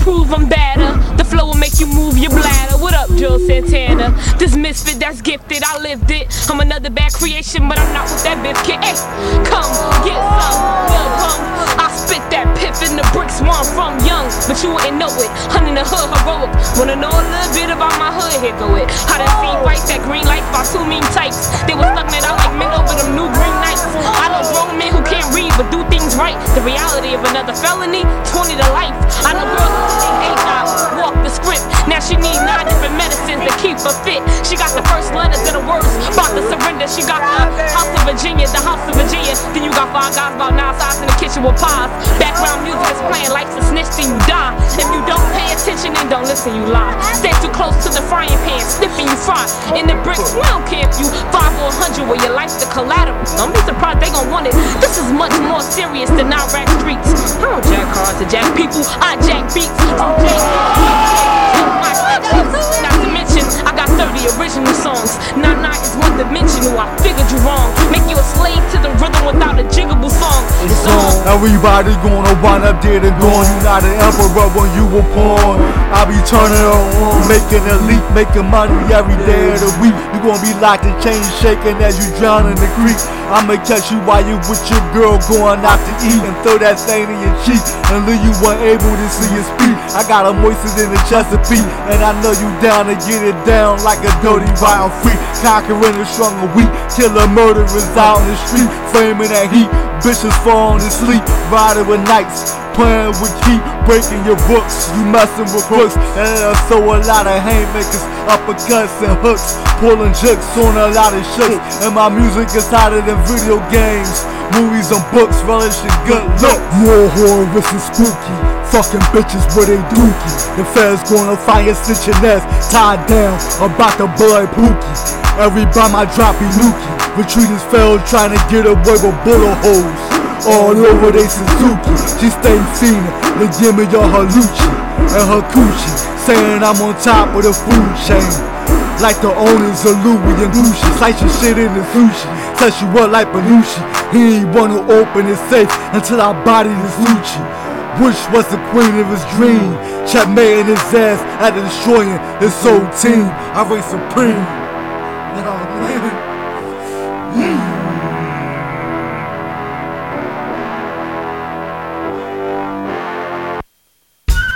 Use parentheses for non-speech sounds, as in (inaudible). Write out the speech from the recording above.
prove I'm better. The flow will make you move your bladder. What up, Joe Santana? This misfit that's gifted, I lived it. I'm another bad creation, but I'm not with that bitch. kid. Hey, eh, come get some, yeah. I spit that piff in the bricks One I'm from, young, but you wouldn't know it. Hunting the hood, heroic. Wanna know a little bit about my hood? Here go it. How that see fight, that green light by two mean types. They was stuck, it out like men over them new green nights. I love grown men who can't read but do things right. The reality of another felony, 20 to guys about nine sides in the kitchen with pies. Background music is playing, life's a snitch, then you die. If you don't pay attention and don't listen, you lie. Stay too close to the frying pan, sniffing you fry. In the bricks, we don't care if you five or a hundred, where your life's the collateral. Don't be surprised they gon' want it. This is much more serious than rap streets. I don't jack cars to jack people, I jack beats. From Everybody gonna wind up dead and gone. You not an emperor when you were born. I be turning on, making a leap, making money every day of the week. You gonna be locked in chains, shaking as you drown in the creek. I'ma catch you while you with your girl going out to eat and throw that thing in your cheek and leave you unable to see your speak. I got a moisture in the Chesapeake, and I know you down to get it down like a dirty wild freak. Conquering the strong and weak, killer murderers out in the street, flaming that heat. Bitches falling asleep, riding with nights. Playing with keep breaking your books. You messing with crooks, and I throw a lot of haymakers, uppercuts, and hooks. Pulling jokes on a lot of shit. And my music is hotter than video games, movies, and books. Relishing good look. More horror and spooky. Fucking bitches with they dookie. The feds gonna find your stitching ass tied down, about to blood pookie. Every bomb I drop, he looky. Retreaters fell trying to get away with bullet holes. All over they Suzuki. She stay fiending, they give me your Lucci and her coochie. Saying I'm on top of the food chain. Like the owners of Louis and Gucci. Slice your shit in the sushi. Touch you up like Belushi. He ain't wanna open his safe until I body this Lucci. Bush was the queen of his dream. Checkmate in his ass after destroying his whole team. I reign supreme. (laughs) I mean? (laughs)